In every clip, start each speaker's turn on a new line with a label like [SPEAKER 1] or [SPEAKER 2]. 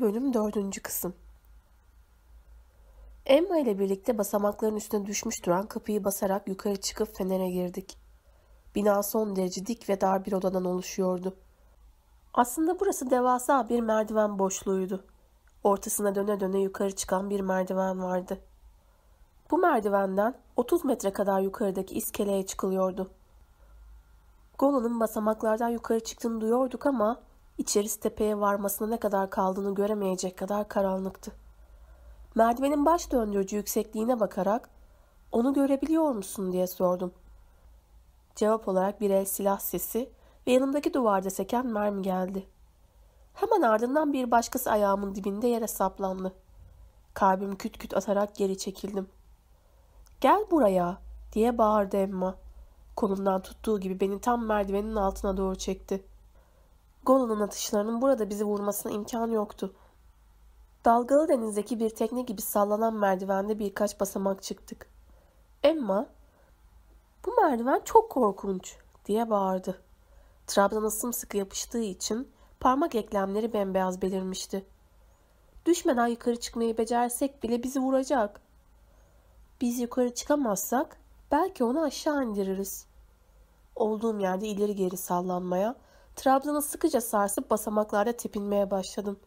[SPEAKER 1] bölüm 4. kısım Emma ile birlikte basamakların üstüne düşmüş duran kapıyı basarak yukarı çıkıp fenere girdik. Bina son derece dik ve dar bir odadan oluşuyordu. Aslında burası devasa bir merdiven boşluğuydu. Ortasına döne döne yukarı çıkan bir merdiven vardı. Bu merdivenden 30 metre kadar yukarıdaki iskeleye çıkılıyordu. Golo'nun basamaklardan yukarı çıktığını duyuyorduk ama içerisi tepeye varmasına ne kadar kaldığını göremeyecek kadar karanlıktı. Merdivenin baş döndürücü yüksekliğine bakarak onu görebiliyor musun diye sordum. Cevap olarak bir el silah sesi ve yanımdaki duvarda seken mermi geldi. Hemen ardından bir başkası ayağımın dibinde yere saplandı. Kalbim küt küt atarak geri çekildim. Gel buraya diye bağırdı Emma. Kolumdan tuttuğu gibi beni tam merdivenin altına doğru çekti. Golo'nun atışlarının burada bizi vurmasına imkan yoktu. Dalgalı denizdeki bir tekne gibi sallanan merdivende birkaç basamak çıktık. Emma, bu merdiven çok korkunç diye bağırdı. Trabzana sımsıkı yapıştığı için parmak eklemleri bembeyaz belirmişti. Düşmeden yukarı çıkmayı becersek bile bizi vuracak. Biz yukarı çıkamazsak belki onu aşağı indiririz. Olduğum yerde ileri geri sallanmaya, Trabzan'ı sıkıca sarsıp basamaklarda tepinmeye başladım.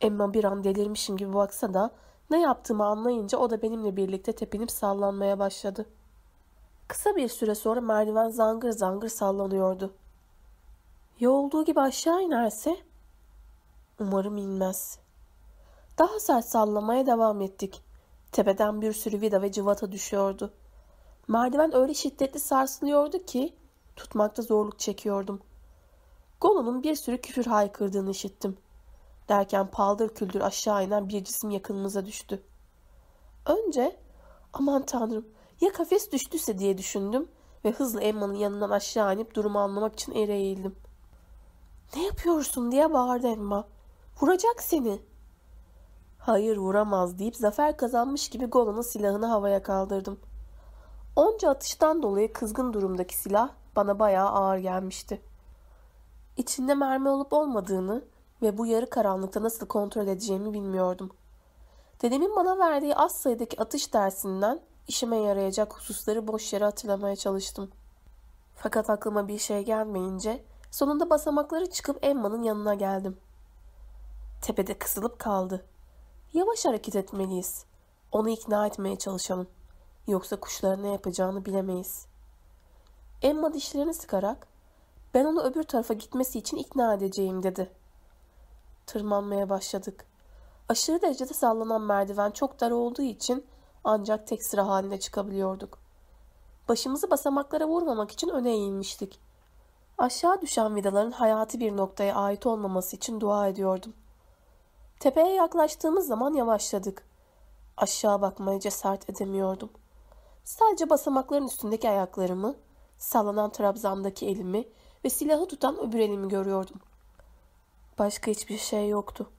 [SPEAKER 1] Emma bir an delirmişim gibi baksa da ne yaptığımı anlayınca o da benimle birlikte tepinip sallanmaya başladı. Kısa bir süre sonra merdiven zangır zangır sallanıyordu. Ya olduğu gibi aşağı inerse? Umarım inmez. Daha sert sallamaya devam ettik. Tepeden bir sürü vida ve cıvata düşüyordu. Merdiven öyle şiddetli sarsılıyordu ki tutmakta zorluk çekiyordum. Golo'nun bir sürü küfür haykırdığını işittim. Derken paldır küldür aşağı inen bir cisim yakınımıza düştü. Önce aman tanrım ya kafes düştüyse diye düşündüm ve hızlı Emma'nın yanından aşağı inip durumu anlamak için ere eğildim. Ne yapıyorsun diye bağırdı Emma. Vuracak seni. Hayır vuramaz deyip zafer kazanmış gibi Golan'ın silahını havaya kaldırdım. Onca atıştan dolayı kızgın durumdaki silah bana bayağı ağır gelmişti. İçinde mermi olup olmadığını ve bu yarı karanlıkta nasıl kontrol edeceğimi bilmiyordum. Dedemin bana verdiği az sayıdaki atış dersinden işime yarayacak hususları boş yere hatırlamaya çalıştım. Fakat aklıma bir şey gelmeyince sonunda basamakları çıkıp Emma'nın yanına geldim. Tepede kısılıp kaldı. Yavaş hareket etmeliyiz. Onu ikna etmeye çalışalım. Yoksa kuşların ne yapacağını bilemeyiz. Emma dişlerini sıkarak ben onu öbür tarafa gitmesi için ikna edeceğim dedi. Tırmanmaya başladık. Aşırı derecede sallanan merdiven çok dar olduğu için ancak tek sıra halinde çıkabiliyorduk. Başımızı basamaklara vurmamak için öne eğilmiştik. Aşağı düşen vidaların hayati bir noktaya ait olmaması için dua ediyordum. Tepeye yaklaştığımız zaman yavaşladık. Aşağı bakmaya cesaret edemiyordum. Sadece basamakların üstündeki ayaklarımı, sallanan trabzandaki elimi ve silahı tutan öbür elimi görüyordum. Başka hiçbir şey yoktu.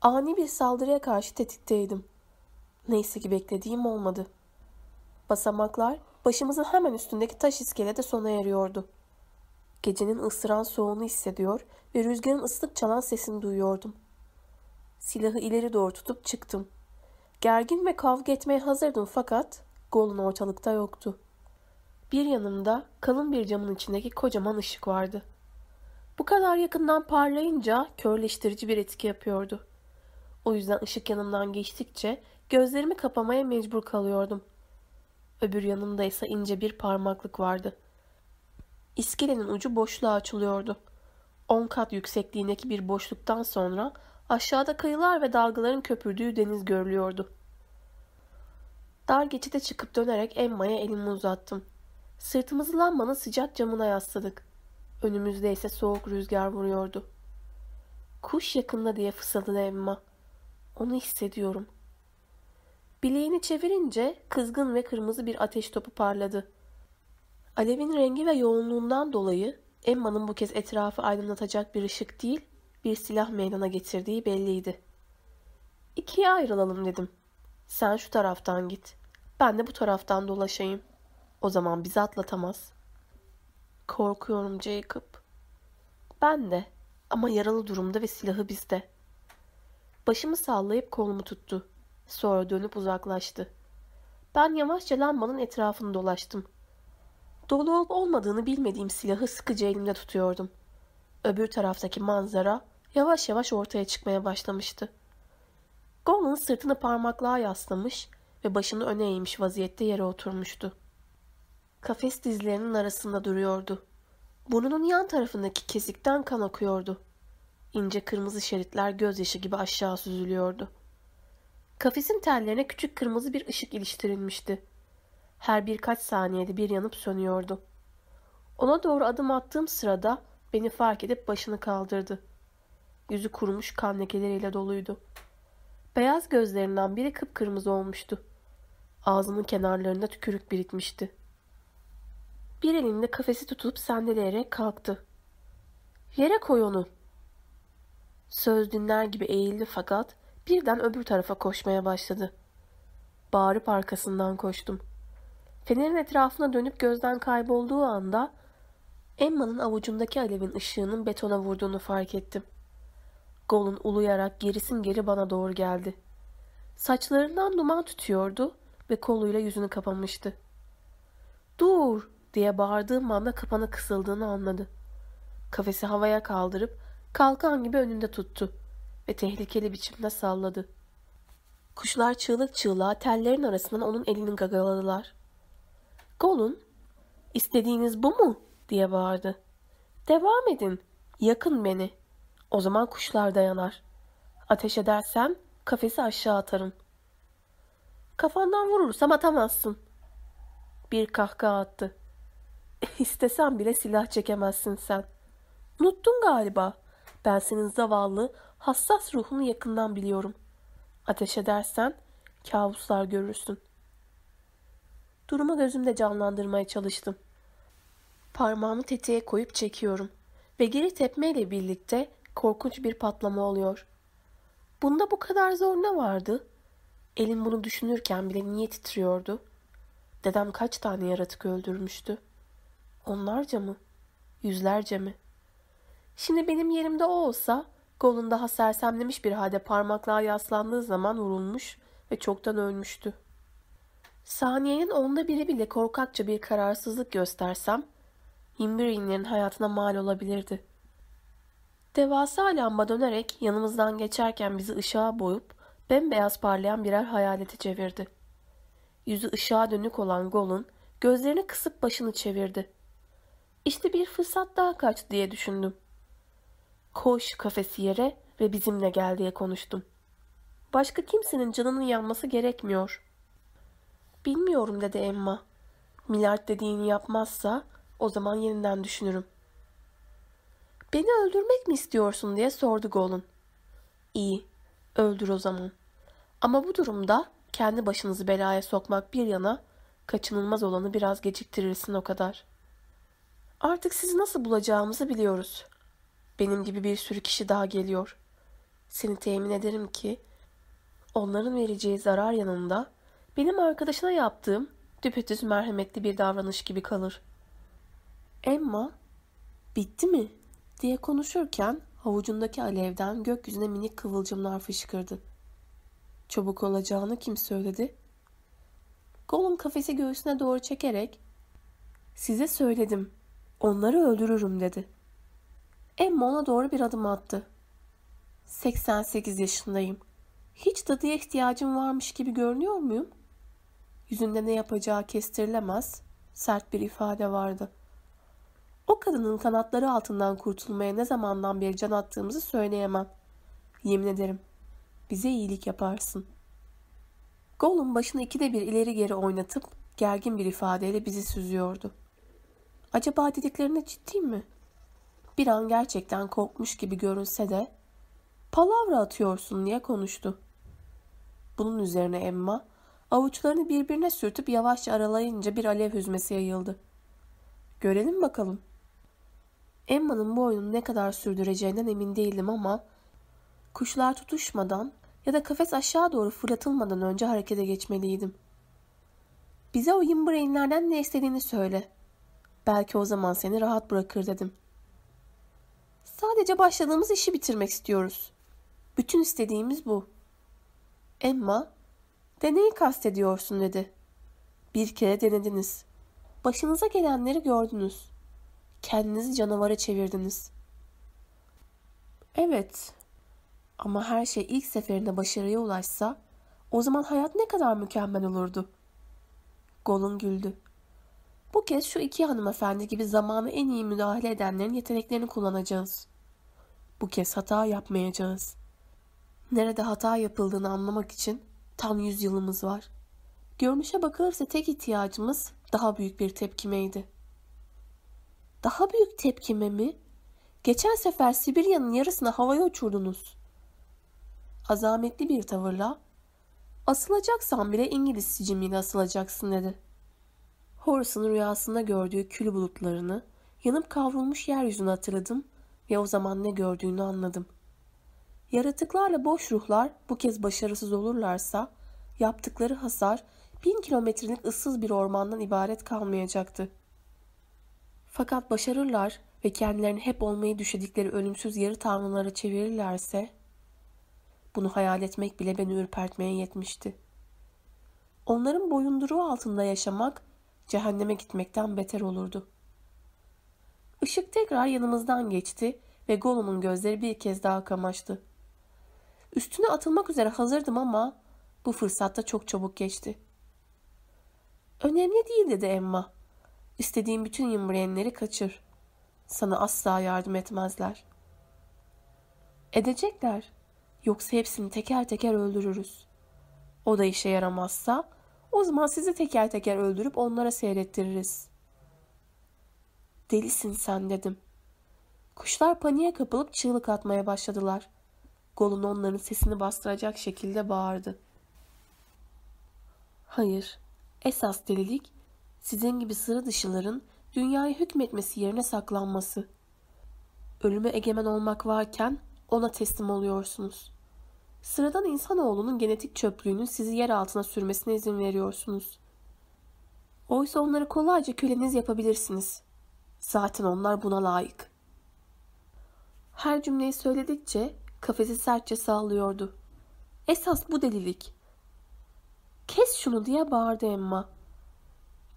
[SPEAKER 1] Ani bir saldırıya karşı tetikteydim. Neyse ki beklediğim olmadı. Basamaklar başımızın hemen üstündeki taş iskelede sona eriyordu. Gecenin ısıran soğuğunu hissediyor ve rüzgarın ıslık çalan sesini duyuyordum. Silahı ileri doğru tutup çıktım. Gergin ve kavga etmeye hazırdım fakat Golun ortalıkta yoktu. Bir yanımda kalın bir camın içindeki kocaman ışık vardı. Bu kadar yakından parlayınca körleştirici bir etki yapıyordu. O yüzden ışık yanımdan geçtikçe gözlerimi kapamaya mecbur kalıyordum. Öbür yanımda ise ince bir parmaklık vardı. İskelenin ucu boşluğa açılıyordu. On kat yüksekliğindeki bir boşluktan sonra aşağıda kayılar ve dalgaların köpürdüğü deniz görülüyordu. Dar geçide çıkıp dönerek Emma'ya elimi uzattım. Sırtımızı lambanın sıcak camına yasladık. Önümüzde ise soğuk rüzgar vuruyordu. Kuş yakında diye fısıldadı Emma. Onu hissediyorum. Bileğini çevirince kızgın ve kırmızı bir ateş topu parladı. Alevin rengi ve yoğunluğundan dolayı Emma'nın bu kez etrafı aydınlatacak bir ışık değil, bir silah meydana getirdiği belliydi. İkiye ayrılalım dedim. Sen şu taraftan git. Ben de bu taraftan dolaşayım. O zaman bizi atlatamaz. Korkuyorum Jacob. Ben de. Ama yaralı durumda ve silahı bizde. Başımı sallayıp kolumu tuttu. Sonra dönüp uzaklaştı. Ben yavaşça lambanın etrafını dolaştım. Dolu olup olmadığını bilmediğim silahı sıkıca elimde tutuyordum. Öbür taraftaki manzara yavaş yavaş ortaya çıkmaya başlamıştı. Golan sırtını parmaklığa yaslamış ve başını öne eğmiş vaziyette yere oturmuştu. Kafes dizlerinin arasında duruyordu. Burnunun yan tarafındaki kesikten kan akıyordu. İnce kırmızı şeritler gözyaşı gibi aşağı süzülüyordu. Kafesin tellerine küçük kırmızı bir ışık iliştirilmişti. Her birkaç saniyede bir yanıp sönüyordu. Ona doğru adım attığım sırada beni fark edip başını kaldırdı. Yüzü kurumuş kan lekeleriyle doluydu. Beyaz gözlerinden biri kıpkırmızı olmuştu. Ağzının kenarlarında tükürük birikmişti. Bir elinde kafesi tutup sendeleyerek kalktı. Yere koy onu. Söz dinler gibi eğildi fakat birden öbür tarafa koşmaya başladı. Bağırıp arkasından koştum. Fenerin etrafına dönüp gözden kaybolduğu anda Emma'nın avucundaki alevin ışığının betona vurduğunu fark ettim. Golun uluyarak gerisin geri bana doğru geldi. Saçlarından duman tutuyordu ve koluyla yüzünü kapamıştı. Dur diye bağırdığım anda kapanı kısıldığını anladı. Kafesi havaya kaldırıp kalkan gibi önünde tuttu ve tehlikeli biçimde salladı. Kuşlar çığlık çığlığa tellerin arasından onun elini gagaladılar. Golun, istediğiniz bu mu? diye bağırdı. Devam edin, yakın beni. O zaman kuşlar dayanar. Ateş edersen kafesi aşağı atarım. Kafandan vurursam atamazsın. Bir kahkaha attı. İstesen bile silah çekemezsin sen. Unuttun galiba. Ben senin zavallı, hassas ruhunu yakından biliyorum. Ateş edersen kabuslar görürsün. Durumu gözümde canlandırmaya çalıştım. Parmağımı tetiğe koyup çekiyorum ve geri tepmeyle birlikte korkunç bir patlama oluyor. Bunda bu kadar zor ne vardı? Elim bunu düşünürken bile niye titriyordu? Dedem kaç tane yaratık öldürmüştü? Onlarca mı? Yüzlerce mi? Şimdi benim yerimde o olsa, kolunda daha sersemlemiş bir halde parmaklığa yaslandığı zaman vurulmuş ve çoktan ölmüştü. Saniyenin onda biri bile korkakça bir kararsızlık göstersem, Imbri'nin hayatına mal olabilirdi. Devasa lamba dönerek yanımızdan geçerken bizi ışığa boyup bembeyaz parlayan birer hayalete çevirdi. Yüzü ışığa dönük olan Golun gözlerini kısıp başını çevirdi. İşte bir fırsat daha kaç diye düşündüm. Koş kafesi yere ve bizimle gel diye konuştum. Başka kimsenin canının yanması gerekmiyor. Bilmiyorum dedi Emma. Milard dediğini yapmazsa o zaman yeniden düşünürüm. Beni öldürmek mi istiyorsun diye sordu Golun. İyi, öldür o zaman. Ama bu durumda kendi başınızı belaya sokmak bir yana kaçınılmaz olanı biraz geciktirirsin o kadar. Artık sizi nasıl bulacağımızı biliyoruz. Benim gibi bir sürü kişi daha geliyor. Seni temin ederim ki onların vereceği zarar yanında benim arkadaşına yaptığım düpedüz merhametli bir davranış gibi kalır. Emma, bitti mi? diye konuşurken havucundaki alevden gökyüzüne minik kıvılcımlar fışkırdı. Çabuk olacağını kim söyledi? Gollum kafesi göğsüne doğru çekerek ''Size söyledim, onları öldürürüm.'' dedi. Emma ona doğru bir adım attı. 88 yaşındayım. Hiç dadıya ihtiyacım varmış gibi görünüyor muyum? Yüzünde ne yapacağı kestirilemez, sert bir ifade vardı. O kadının kanatları altından kurtulmaya ne zamandan beri can attığımızı söyleyemem. Yemin ederim. Bize iyilik yaparsın. Gollum başını ikide bir ileri geri oynatıp gergin bir ifadeyle bizi süzüyordu. Acaba dediklerine ciddi mi? Bir an gerçekten korkmuş gibi görünse de palavra atıyorsun diye konuştu. Bunun üzerine Emma avuçlarını birbirine sürtüp yavaşça aralayınca bir alev hüzmesi yayıldı. Görelim bakalım. Emma'nın bu oyunu ne kadar sürdüreceğinden emin değildim ama kuşlar tutuşmadan ya da kafes aşağı doğru fırlatılmadan önce harekete geçmeliydim. Bize o yimbrainlerden ne istediğini söyle. Belki o zaman seni rahat bırakır dedim. Sadece başladığımız işi bitirmek istiyoruz. Bütün istediğimiz bu. Emma, deneyi kastediyorsun dedi. Bir kere denediniz. Başınıza gelenleri gördünüz. Kendinizi canavara çevirdiniz. Evet. Ama her şey ilk seferinde başarıya ulaşsa o zaman hayat ne kadar mükemmel olurdu. Golun güldü. Bu kez şu iki hanımefendi gibi zamanı en iyi müdahale edenlerin yeteneklerini kullanacağız. Bu kez hata yapmayacağız. Nerede hata yapıldığını anlamak için tam yüz yılımız var. Görünüşe bakılırsa tek ihtiyacımız daha büyük bir tepkimeydi. Daha büyük tepkime mi? Geçen sefer Sibirya'nın yarısını havaya uçurdunuz. Azametli bir tavırla, asılacaksan bile İngiliz sicimiyle asılacaksın dedi. Horace'ın rüyasında gördüğü kül bulutlarını, yanıp kavrulmuş yeryüzünü hatırladım ve o zaman ne gördüğünü anladım. Yaratıklarla boş ruhlar bu kez başarısız olurlarsa, yaptıkları hasar bin kilometrelik ıssız bir ormandan ibaret kalmayacaktı. Fakat başarırlar ve kendilerini hep olmayı düşedikleri ölümsüz yarı tanrılara çevirirlerse, bunu hayal etmek bile beni ürpertmeye yetmişti. Onların boyunduruğu altında yaşamak, cehenneme gitmekten beter olurdu. Işık tekrar yanımızdan geçti ve Gollum'un gözleri bir kez daha kamaştı. Üstüne atılmak üzere hazırdım ama bu fırsatta çok çabuk geçti. Önemli değil dedi Emma. İstediğin bütün yumruyenleri kaçır. Sana asla yardım etmezler. Edecekler. Yoksa hepsini teker teker öldürürüz. O da işe yaramazsa o zaman sizi teker teker öldürüp onlara seyrettiririz. Delisin sen dedim. Kuşlar paniğe kapılıp çığlık atmaya başladılar. Golun onların sesini bastıracak şekilde bağırdı. Hayır, esas delilik sizin gibi sıra dışıların dünyayı hükmetmesi yerine saklanması. Ölüme egemen olmak varken ona teslim oluyorsunuz. Sıradan insanoğlunun genetik çöplüğünün sizi yer altına sürmesine izin veriyorsunuz. Oysa onları kolayca köleniz yapabilirsiniz. Zaten onlar buna layık. Her cümleyi söyledikçe kafesi sertçe sallıyordu. Esas bu delilik. Kes şunu diye bağırdı Emma.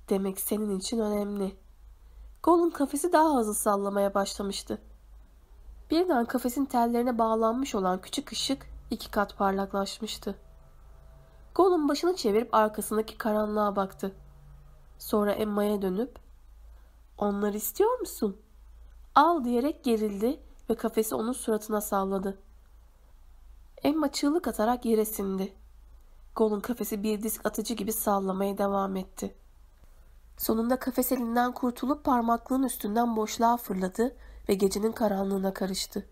[SPEAKER 1] Demek senin için önemli. Golun kafesi daha hızlı sallamaya başlamıştı. Birden kafesin tellerine bağlanmış olan küçük ışık iki kat parlaklaşmıştı. Golun başını çevirip arkasındaki karanlığa baktı. Sonra Emma'ya dönüp ''Onları istiyor musun?'' Al diyerek gerildi ve kafesi onun suratına salladı. Emma çığlık atarak yere sindi. Golun kafesi bir disk atıcı gibi sallamaya devam etti. Sonunda kafes elinden kurtulup parmaklığın üstünden boşluğa fırladı ve gecenin karanlığına karıştı.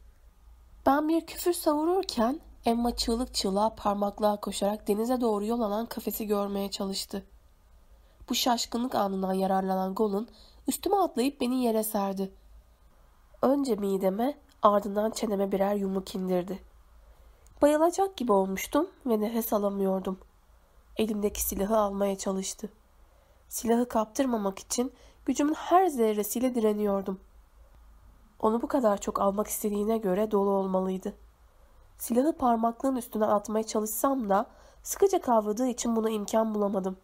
[SPEAKER 1] Ben bir küfür savururken Emma çığlık çığlığa parmaklığa koşarak denize doğru yol alan kafesi görmeye çalıştı. Bu şaşkınlık anından yararlanan Golun üstüme atlayıp beni yere serdi. Önce mideme ardından çeneme birer yumruk indirdi. Bayılacak gibi olmuştum ve nefes alamıyordum. Elimdeki silahı almaya çalıştı. Silahı kaptırmamak için gücümün her zerresiyle direniyordum. Onu bu kadar çok almak istediğine göre dolu olmalıydı. Silahı parmaklığın üstüne atmaya çalışsam da sıkıca kavradığı için buna imkan bulamadım.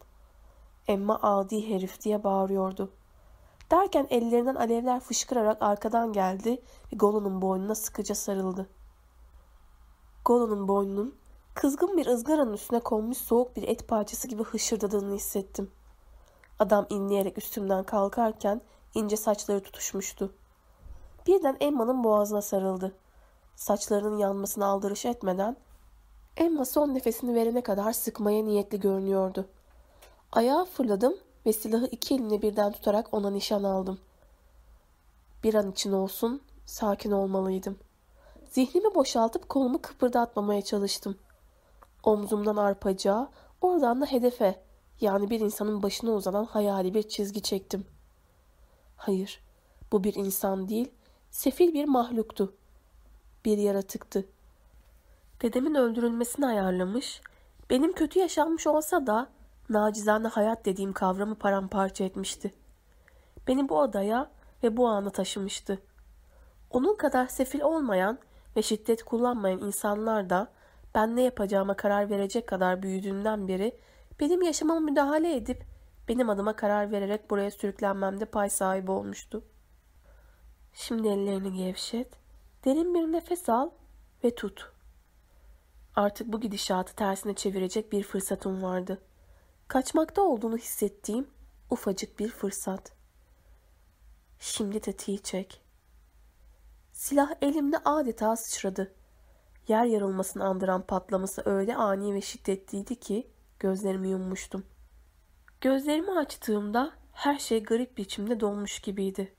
[SPEAKER 1] Emma adi herif diye bağırıyordu. Derken ellerinden alevler fışkırarak arkadan geldi ve Golo'nun boynuna sıkıca sarıldı. Golo'nun boynunun kızgın bir ızgaranın üstüne konmuş soğuk bir et parçası gibi hışırdadığını hissettim. Adam inleyerek üstümden kalkarken ince saçları tutuşmuştu. Birden Emma'nın boğazına sarıldı. Saçlarının yanmasına aldırış etmeden Emma son nefesini verene kadar sıkmaya niyetli görünüyordu. Ayağa fırladım ve silahı iki elimle birden tutarak ona nişan aldım. Bir an için olsun sakin olmalıydım. Zihnimi boşaltıp kolumu kıpırdatmamaya çalıştım. Omzumdan arpacağa, oradan da hedefe, yani bir insanın başına uzanan hayali bir çizgi çektim. Hayır, bu bir insan değil, sefil bir mahluktu. Bir yaratıktı. Dedemin öldürülmesini ayarlamış, benim kötü yaşanmış olsa da nacizane hayat dediğim kavramı paramparça etmişti. Beni bu odaya ve bu ana taşımıştı. Onun kadar sefil olmayan ve şiddet kullanmayan insanlar da ben ne yapacağıma karar verecek kadar büyüdüğümden beri benim yaşamama müdahale edip benim adıma karar vererek buraya sürüklenmemde pay sahibi olmuştu. Şimdi ellerini gevşet, derin bir nefes al ve tut. Artık bu gidişatı tersine çevirecek bir fırsatım vardı. Kaçmakta olduğunu hissettiğim ufacık bir fırsat. Şimdi tetiği çek. Silah elimde adeta sıçradı. Yer yarılmasını andıran patlaması öyle ani ve şiddetliydi ki gözlerimi yummuştum. Gözlerimi açtığımda her şey garip biçimde dolmuş gibiydi.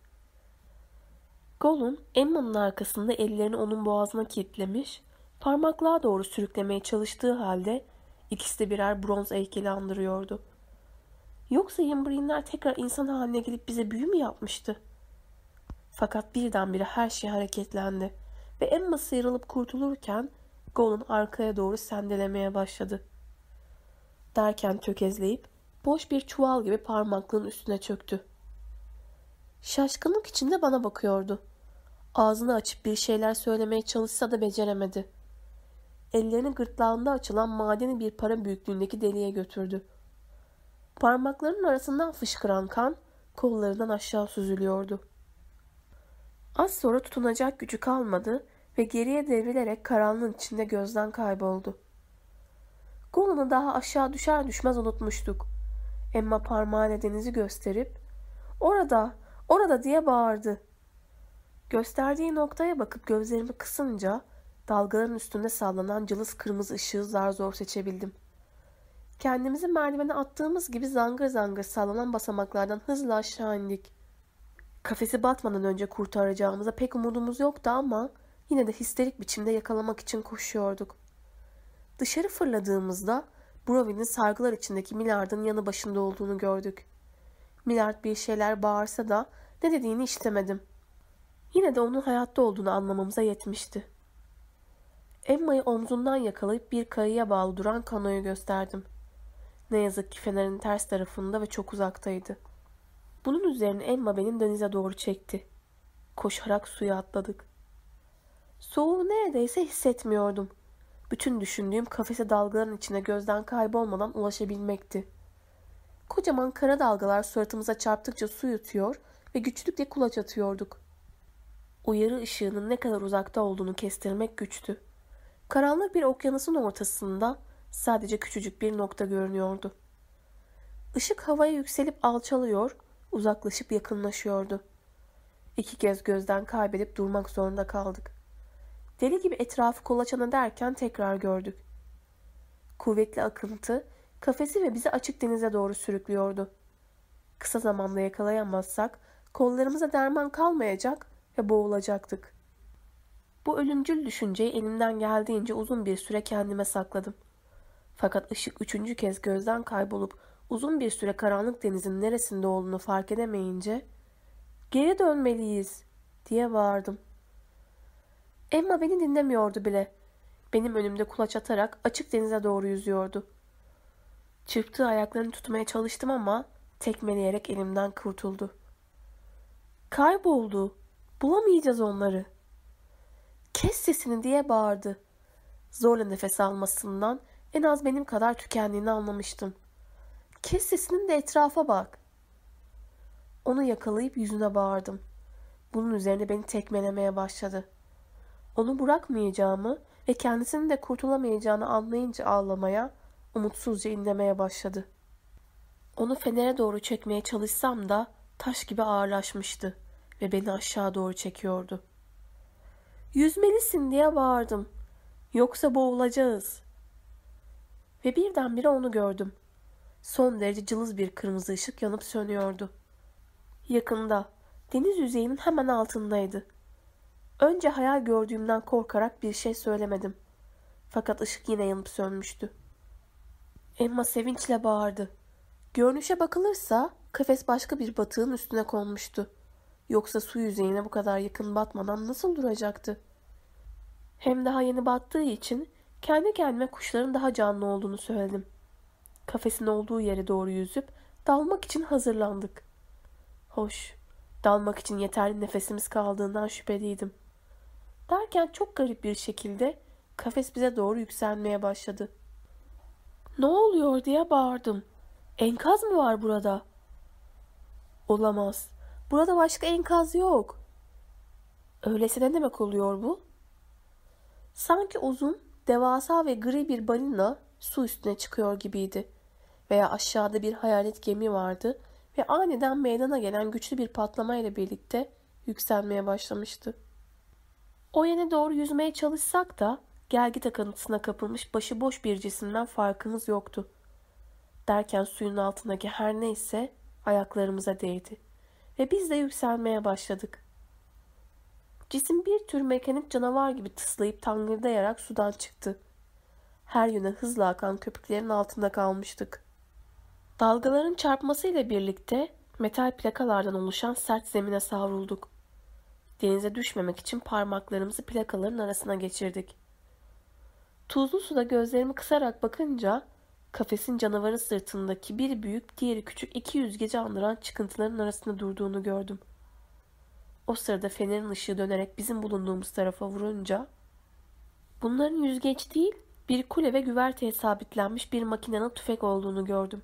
[SPEAKER 1] Golun Emma'nın arkasında ellerini onun boğazına kilitlemiş, parmaklığa doğru sürüklemeye çalıştığı halde ikisi de birer bronz heykeli andırıyordu. Yoksa Yembri'nler tekrar insan haline gelip bize büyü mü yapmıştı? Fakat birdenbire her şey hareketlendi ve Emma sıyrılıp kurtulurken Golun arkaya doğru sendelemeye başladı. Derken tökezleyip boş bir çuval gibi parmaklığın üstüne çöktü. Şaşkınlık içinde bana bakıyordu. Ağzını açıp bir şeyler söylemeye çalışsa da beceremedi. Ellerini gırtlağında açılan madeni bir para büyüklüğündeki deliğe götürdü. Parmaklarının arasından fışkıran kan kollarından aşağı süzülüyordu. Az sonra tutunacak gücü kalmadı ve geriye devrilerek karanlığın içinde gözden kayboldu. Golan'ı daha aşağı düşer düşmez unutmuştuk. Emma parmağıyla denizi gösterip ''Orada, orada!'' diye bağırdı. Gösterdiği noktaya bakıp gözlerimi kısınca dalgaların üstünde sallanan cılız kırmızı ışığı zar zor seçebildim. Kendimizi merdivene attığımız gibi zangır zangır sallanan basamaklardan hızla aşağı indik. Kafesi batmadan önce kurtaracağımıza pek umudumuz yoktu ama yine de histerik biçimde yakalamak için koşuyorduk. Dışarı fırladığımızda Brovin'in sargılar içindeki Millard'ın yanı başında olduğunu gördük. Millard bir şeyler bağırsa da ne dediğini işlemedim. Yine de onun hayatta olduğunu anlamamıza yetmişti. Emma'yı omzundan yakalayıp bir kayaya bağlı duran kanoyu gösterdim. Ne yazık ki fenerin ters tarafında ve çok uzaktaydı. Bunun üzerine Emma beni denize doğru çekti. Koşarak suya atladık. Soğuğu neredeyse hissetmiyordum. Bütün düşündüğüm kafese dalgaların içine gözden kaybolmadan ulaşabilmekti. Kocaman kara dalgalar suratımıza çarptıkça su yutuyor ve güçlükle kulaç atıyorduk. Uyarı ışığının ne kadar uzakta olduğunu kestirmek güçtü. Karanlık bir okyanusun ortasında sadece küçücük bir nokta görünüyordu. Işık havaya yükselip alçalıyor, uzaklaşıp yakınlaşıyordu. İki kez gözden kaybedip durmak zorunda kaldık. Deli gibi etrafı kolaçan derken tekrar gördük. Kuvvetli akıntı kafesi ve bizi açık denize doğru sürüklüyordu. Kısa zamanda yakalayamazsak kollarımıza derman kalmayacak ve boğulacaktık. Bu ölümcül düşünceyi elimden geldiğince uzun bir süre kendime sakladım. Fakat ışık üçüncü kez gözden kaybolup uzun bir süre karanlık denizin neresinde olduğunu fark edemeyince ''Geri dönmeliyiz'' diye bağırdım. Emma beni dinlemiyordu bile. Benim önümde kulaç atarak açık denize doğru yüzüyordu. Çırptığı ayaklarını tutmaya çalıştım ama tekmeleyerek elimden kurtuldu. Kayboldu. Bulamayacağız onları. Kes sesini diye bağırdı. Zorla nefes almasından en az benim kadar tükendiğini anlamıştım. Kes sesinin de etrafa bak. Onu yakalayıp yüzüne bağırdım. Bunun üzerine beni tekmelemeye başladı. Onu bırakmayacağımı ve kendisinin de kurtulamayacağını anlayınca ağlamaya, umutsuzca inlemeye başladı. Onu fenere doğru çekmeye çalışsam da taş gibi ağırlaşmıştı ve beni aşağı doğru çekiyordu. Yüzmelisin diye bağırdım. Yoksa boğulacağız. Ve birdenbire onu gördüm. Son derece cılız bir kırmızı ışık yanıp sönüyordu. Yakında, deniz yüzeyinin hemen altındaydı. Önce hayal gördüğümden korkarak bir şey söylemedim. Fakat ışık yine yanıp sönmüştü. Emma sevinçle bağırdı. Görünüşe bakılırsa kafes başka bir batığın üstüne konmuştu. Yoksa su yüzeyine bu kadar yakın batmadan nasıl duracaktı? Hem daha yeni battığı için kendi kendime kuşların daha canlı olduğunu söyledim. Kafesin olduğu yere doğru yüzüp dalmak için hazırlandık. Hoş, dalmak için yeterli nefesimiz kaldığından şüpheliydim. Derken çok garip bir şekilde kafes bize doğru yükselmeye başladı. Ne oluyor diye bağırdım. Enkaz mı var burada? Olamaz. Burada başka enkaz yok. Öyleyse ne demek oluyor bu? Sanki uzun, devasa ve gri bir balina su üstüne çıkıyor gibiydi. Veya aşağıda bir hayalet gemi vardı ve aniden meydana gelen güçlü bir patlama ile birlikte yükselmeye başlamıştı. O yöne doğru yüzmeye çalışsak da gelgi takıntısına kapılmış başıboş bir cisimden farkımız yoktu. Derken suyun altındaki her neyse ayaklarımıza değdi ve biz de yükselmeye başladık. Cisim bir tür mekanik canavar gibi tıslayıp tangırdayarak sudan çıktı. Her yöne hızla akan köpüklerin altında kalmıştık. Dalgaların çarpmasıyla birlikte metal plakalardan oluşan sert zemine savrulduk. Denize düşmemek için parmaklarımızı plakaların arasına geçirdik. Tuzlu suda gözlerimi kısarak bakınca kafesin canavarın sırtındaki bir büyük diğeri küçük iki yüzgeci andıran çıkıntıların arasında durduğunu gördüm. O sırada fenerin ışığı dönerek bizim bulunduğumuz tarafa vurunca bunların yüzgeç değil bir kule ve güverteye sabitlenmiş bir makinenin tüfek olduğunu gördüm.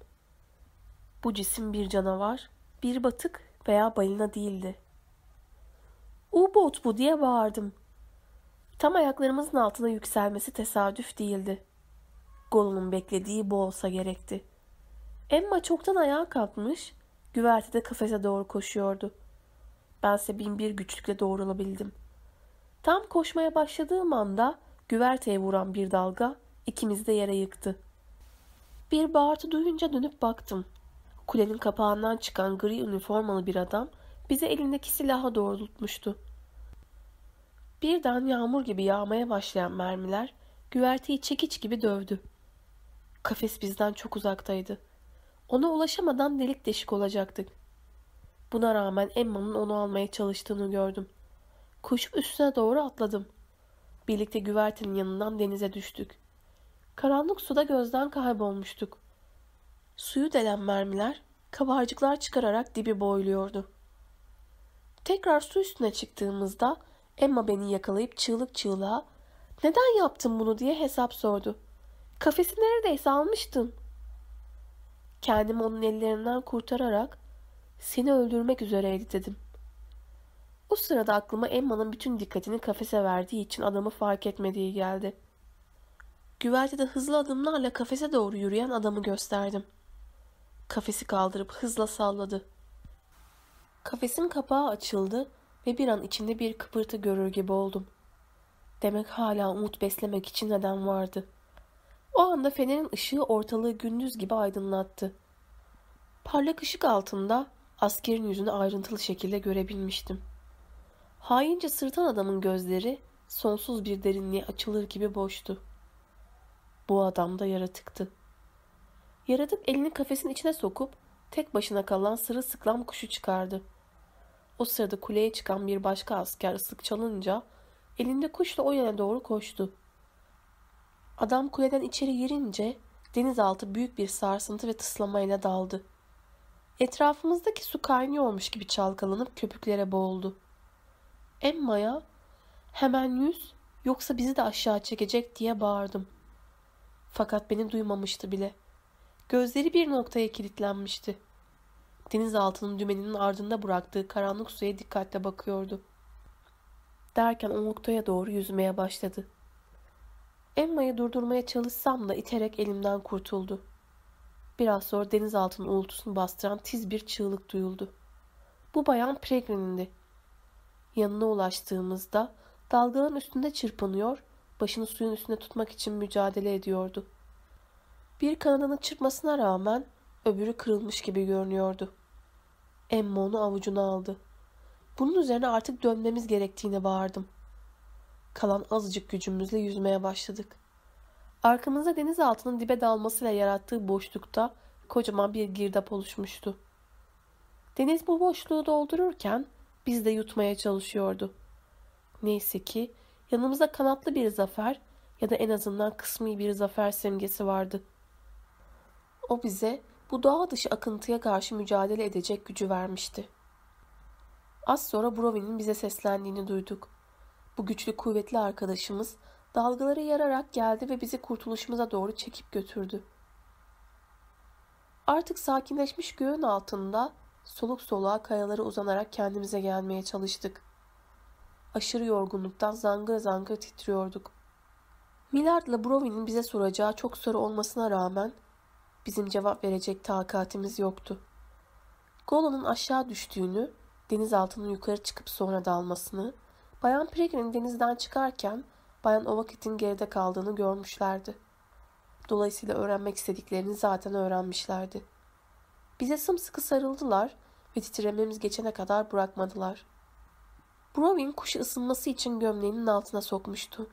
[SPEAKER 1] Bu cisim bir canavar, bir batık veya balina değildi. U-boat bu diye bağırdım. Tam ayaklarımızın altına yükselmesi tesadüf değildi. Gollum'un beklediği bu olsa gerekti. Emma çoktan ayağa kalkmış, güvertede kafese doğru koşuyordu. Bense bin bir güçlükle doğrulabildim. Tam koşmaya başladığım anda güverteye vuran bir dalga ikimizi de yere yıktı. Bir bağırtı duyunca dönüp baktım. Kulenin kapağından çıkan gri üniformalı bir adam bizi elindeki silaha doğrultmuştu. Birden yağmur gibi yağmaya başlayan mermiler güverteyi çekiç gibi dövdü. Kafes bizden çok uzaktaydı. Ona ulaşamadan delik deşik olacaktık. Buna rağmen Emma'nın onu almaya çalıştığını gördüm. Koşup üstüne doğru atladım. Birlikte güvertenin yanından denize düştük. Karanlık suda gözden kaybolmuştuk. Suyu delen mermiler kabarcıklar çıkararak dibi boyluyordu. Tekrar su üstüne çıktığımızda Emma beni yakalayıp çığlık çığlığa neden yaptın bunu diye hesap sordu. Kafesi neredeyse almıştın. Kendimi onun ellerinden kurtararak seni öldürmek üzereydi dedim. O sırada aklıma Emma'nın bütün dikkatini kafese verdiği için adamı fark etmediği geldi. Güvertede hızlı adımlarla kafese doğru yürüyen adamı gösterdim. Kafesi kaldırıp hızla salladı. Kafesin kapağı açıldı ve bir an içinde bir kıpırtı görür gibi oldum. Demek hala umut beslemek için neden vardı. O anda fenerin ışığı ortalığı gündüz gibi aydınlattı. Parlak ışık altında askerin yüzünü ayrıntılı şekilde görebilmiştim. Haince sırtan adamın gözleri sonsuz bir derinliğe açılır gibi boştu. Bu adam da yaratıktı. Yaratık elini kafesin içine sokup tek başına kalan sırılsıklam kuşu çıkardı. O sırada kuleye çıkan bir başka asker ıslık çalınca elinde kuşla o yana doğru koştu. Adam kuleden içeri girince denizaltı büyük bir sarsıntı ve tıslamayla daldı. Etrafımızdaki su kaynıyormuş gibi çalkalanıp köpüklere boğuldu. Emma'ya hemen yüz yoksa bizi de aşağı çekecek diye bağırdım. Fakat beni duymamıştı bile. Gözleri bir noktaya kilitlenmişti. Denizaltının dümeninin ardında bıraktığı karanlık suya dikkatle bakıyordu. Derken o doğru yüzmeye başladı. Emma'yı durdurmaya çalışsam da iterek elimden kurtuldu. Biraz sonra denizaltının uğultusunu bastıran tiz bir çığlık duyuldu. Bu bayan Pregrin'di. Yanına ulaştığımızda dalgaların üstünde çırpınıyor, başını suyun üstünde tutmak için mücadele ediyordu. Bir kanadını çırpmasına rağmen öbürü kırılmış gibi görünüyordu. Emma onu avucuna aldı. Bunun üzerine artık dönmemiz gerektiğine bağırdım. Kalan azıcık gücümüzle yüzmeye başladık. Arkamızda denizaltının dibe dalmasıyla yarattığı boşlukta kocaman bir girdap oluşmuştu. Deniz bu boşluğu doldururken biz de yutmaya çalışıyordu. Neyse ki yanımızda kanatlı bir zafer ya da en azından kısmi bir zafer simgesi vardı. O bize bu doğa dışı akıntıya karşı mücadele edecek gücü vermişti. Az sonra Brovin'in bize seslendiğini duyduk. Bu güçlü kuvvetli arkadaşımız dalgaları yararak geldi ve bizi kurtuluşumuza doğru çekip götürdü. Artık sakinleşmiş göğün altında soluk soluğa kayalara uzanarak kendimize gelmeye çalıştık. Aşırı yorgunluktan zangır zangır titriyorduk. Millard'la Brovin'in bize soracağı çok soru olmasına rağmen bizim cevap verecek takatimiz yoktu. Golo'nun aşağı düştüğünü, denizaltının yukarı çıkıp sonra dalmasını, Bayan Pregrin'in denizden çıkarken Bayan Ovakit'in geride kaldığını görmüşlerdi. Dolayısıyla öğrenmek istediklerini zaten öğrenmişlerdi. Bize sımsıkı sarıldılar ve titrememiz geçene kadar bırakmadılar. Brovin kuşu ısınması için gömleğinin altına sokmuştu.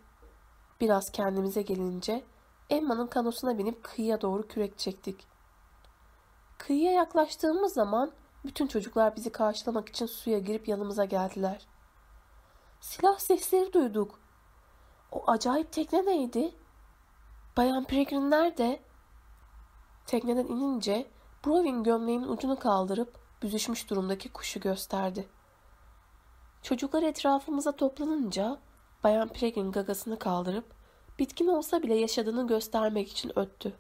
[SPEAKER 1] Biraz kendimize gelince Emma'nın kanosuna binip kıyıya doğru kürek çektik. Kıyıya yaklaştığımız zaman bütün çocuklar bizi karşılamak için suya girip yanımıza geldiler. Silah sesleri duyduk. O acayip tekne neydi? Bayan Peregrine nerede? Tekneden inince Brovin gömleğinin ucunu kaldırıp büzüşmüş durumdaki kuşu gösterdi. Çocuklar etrafımıza toplanınca Bayan Peregrine gagasını kaldırıp bitkin olsa bile yaşadığını göstermek için öttü.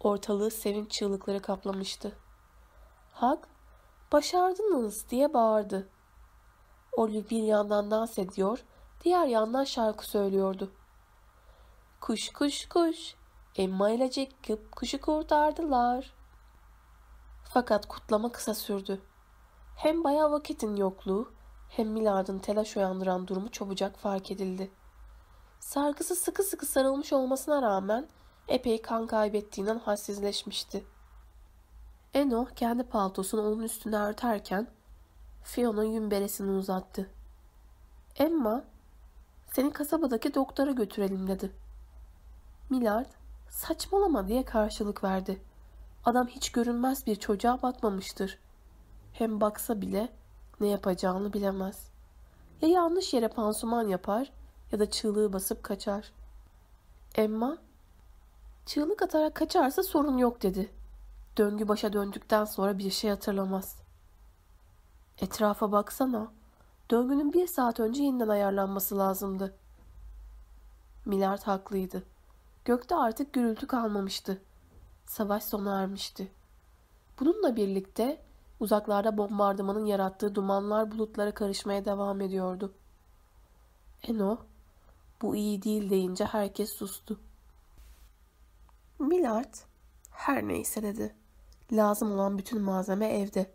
[SPEAKER 1] Ortalığı sevinç çığlıkları kaplamıştı. Hak, başardınız diye bağırdı. Olive bir yandan dans ediyor, diğer yandan şarkı söylüyordu. Kuş kuş kuş, Emma ile Jacob kuşu kurtardılar. Fakat kutlama kısa sürdü. Hem bayağı vakitin yokluğu hem Milard'ın telaş uyandıran durumu çabucak fark edildi. Sargısı sıkı sıkı sarılmış olmasına rağmen epey kan kaybettiğinden halsizleşmişti. Eno kendi paltosunu onun üstüne örterken Fiona yün beresini uzattı. Emma, seni kasabadaki doktora götürelim dedi. Millard, saçmalama diye karşılık verdi. Adam hiç görünmez bir çocuğa bakmamıştır. Hem baksa bile ne yapacağını bilemez. Ya yanlış yere pansuman yapar ya da çığlığı basıp kaçar. Emma, çığlık atarak kaçarsa sorun yok dedi. Döngü başa döndükten sonra bir şey hatırlamaz. Etrafa baksana. Döngünün bir saat önce yeniden ayarlanması lazımdı. Milard haklıydı. Gökte artık gürültü kalmamıştı. Savaş sona ermişti. Bununla birlikte uzaklarda bombardımanın yarattığı dumanlar bulutlara karışmaya devam ediyordu. Eno, bu iyi değil deyince herkes sustu. Millard, her neyse dedi. Lazım olan bütün malzeme evde.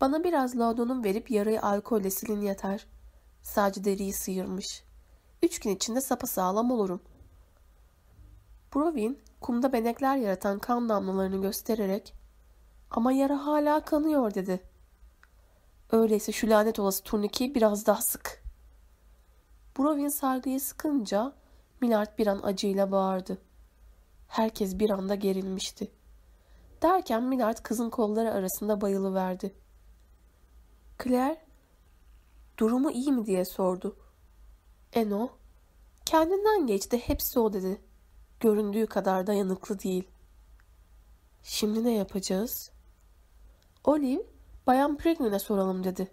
[SPEAKER 1] Bana biraz laudonum verip yarayı alkolle silin yeter. Sadece deriyi sıyırmış. Üç gün içinde sapasağlam olurum. Brovin kumda benekler yaratan kan damlalarını göstererek ama yara hala kanıyor dedi. Öyleyse şu lanet olası turnikeyi biraz daha sık. Brovin sargıyı sıkınca Milard bir an acıyla bağırdı. Herkes bir anda gerilmişti. Derken Milard kızın kolları arasında bayılıverdi. Claire, durumu iyi mi diye sordu. Eno, kendinden geçti hepsi o dedi. Göründüğü kadar dayanıklı değil. Şimdi ne yapacağız? Olive, Bayan Pregne'e soralım dedi.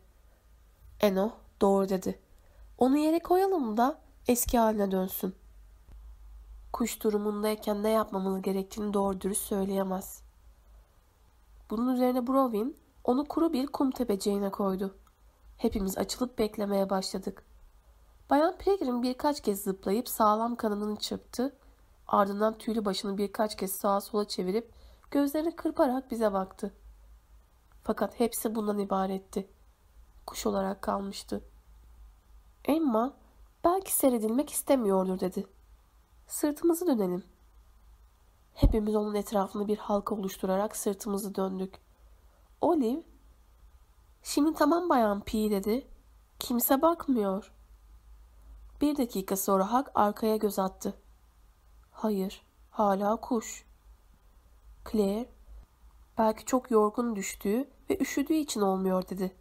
[SPEAKER 1] Eno, doğru dedi. Onu yere koyalım da eski haline dönsün. Kuş durumundayken ne yapmamız gerektiğini doğru dürüst söyleyemez. Bunun üzerine Brovin onu kuru bir kum tepeceğine koydu. Hepimiz açılıp beklemeye başladık. Bayan Peregrine birkaç kez zıplayıp sağlam kanadını çırptı. Ardından tüylü başını birkaç kez sağa sola çevirip gözlerini kırparak bize baktı. Fakat hepsi bundan ibaretti. Kuş olarak kalmıştı. Emma belki seyredilmek istemiyordur dedi. Sırtımızı dönelim. Hepimiz onun etrafını bir halka oluşturarak sırtımızı döndük. Olive, şimdi tamam bayan P dedi. Kimse bakmıyor. Bir dakika sonra Hak arkaya göz attı. Hayır, hala kuş. Claire, belki çok yorgun düştüğü ve üşüdüğü için olmuyor dedi.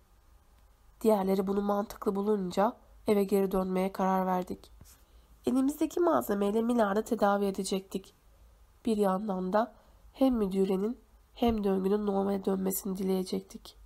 [SPEAKER 1] Diğerleri bunu mantıklı bulunca eve geri dönmeye karar verdik. Elimizdeki malzemeyle Milard'ı tedavi edecektik. Bir yandan da hem müdürenin hem döngünün normale dönmesini dileyecektik.